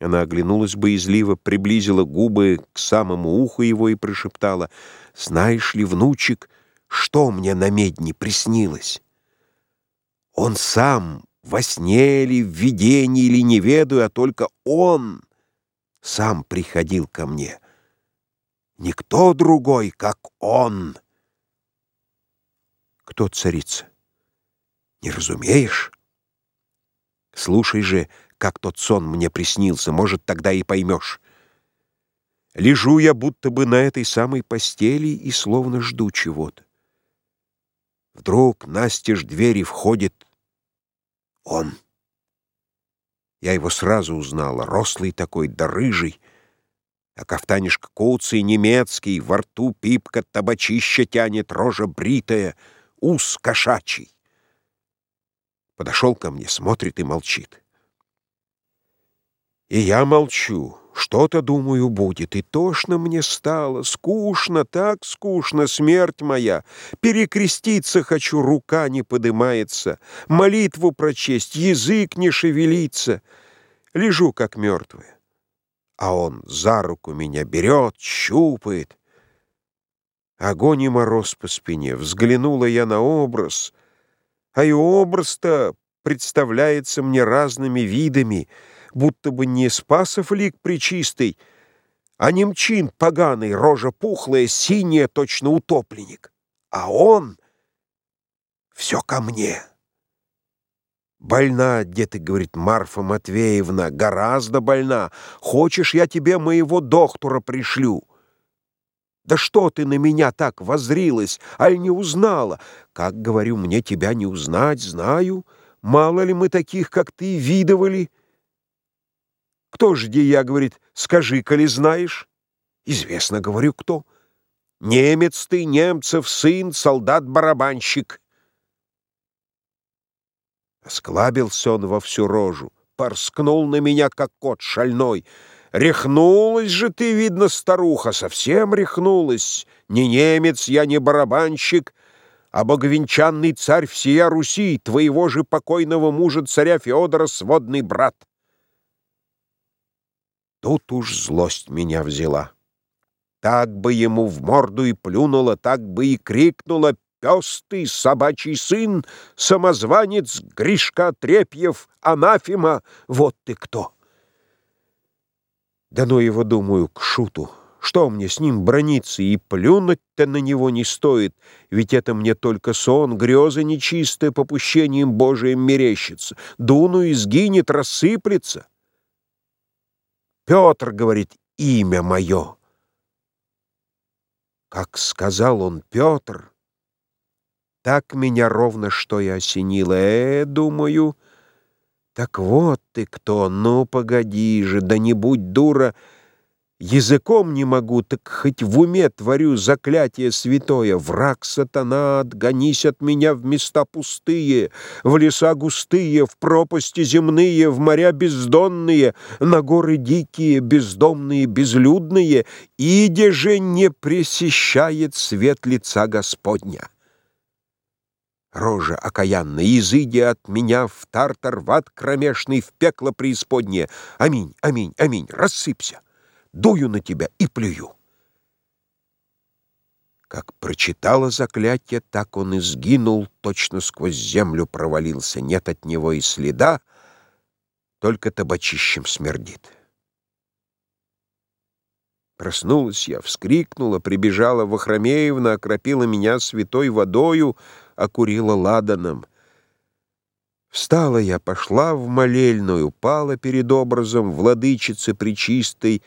Она оглянулась боязливо, приблизила губы к самому уху его и прошептала, «Знаешь ли, внучек, что мне на медне приснилось? Он сам, во сне или в видении, или не ведаю, а только он сам приходил ко мне. Никто другой, как он». «Кто царица? Не разумеешь?» «Слушай же, — как тот сон мне приснился, может, тогда и поймешь. Лежу я будто бы на этой самой постели и словно жду чего-то. Вдруг настежь двери входит он. Я его сразу узнала, рослый такой, да рыжий, а кафтанишка куцый, немецкий, во рту пипка табачища тянет, рожа бритая, ус кошачий. Подошел ко мне, смотрит и молчит. И я молчу. Что-то, думаю, будет. И тошно мне стало, скучно, так скучно, смерть моя. Перекреститься хочу, рука не подымается. Молитву прочесть, язык не шевелится. Лежу, как мертвая. А он за руку меня берет, щупает. Огонь и мороз по спине. Взглянула я на образ, а и образ-то представляется мне разными видами — будто бы не Спасов лик причистый, а немчин поганый, рожа пухлая, синяя, точно утопленник. А он все ко мне. Больна, где ты, говорит Марфа Матвеевна, гораздо больна. Хочешь, я тебе моего доктора пришлю? Да что ты на меня так возрилась, аль не узнала? Как, говорю, мне тебя не узнать, знаю. Мало ли мы таких, как ты, видывали. Кто ж где я, говорит, скажи, коли знаешь? Известно, говорю, кто. Немец ты, немцев сын, солдат-барабанщик. Осклабился он во всю рожу, порскнул на меня, как кот шальной. Рехнулась же ты, видно, старуха, совсем рехнулась. Не немец я, не барабанщик, а боговенчанный царь всея Руси, твоего же покойного мужа царя Феодора сводный брат. Тут уж злость меня взяла. Так бы ему в морду и плюнула, так бы и крикнула «Пес ты, собачий сын, самозванец Гришка Трепьев, анафима, вот ты кто!» Да ну его, думаю, к шуту. Что мне с ним брониться, и плюнуть-то на него не стоит, ведь это мне только сон, грезы нечистые, попущением Божиим мерещится. Дуну и сгинет, рассыплется. Петр, говорит, имя мое. Как сказал он Петр, так меня ровно что и осенило. Э, думаю, так вот ты кто, ну погоди же, да не будь дура, — Языком не могу, так хоть в уме творю заклятие святое. Враг сатана, отгонись от меня в места пустые, в леса густые, в пропасти земные, в моря бездонные, на горы дикие, бездомные, безлюдные, иде же не пресещает свет лица Господня. Рожа окаянная, изыди от меня в тартар, в ад кромешный, в пекло преисподнее. Аминь, аминь, аминь, рассыпься дую на тебя и плюю. Как прочитала заклятие, так он и сгинул, точно сквозь землю провалился. Нет от него и следа, только табачищем смердит. Проснулась я, вскрикнула, прибежала Вахромеевна, окропила меня святой водою, окурила ладаном. Встала я, пошла в молельную, пала перед образом владычицы причистой,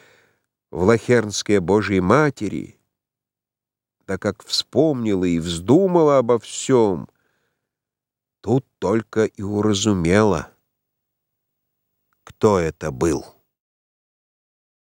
в Лохернской Божьей Матери, так как вспомнила и вздумала обо всем, тут только и уразумела, кто это был.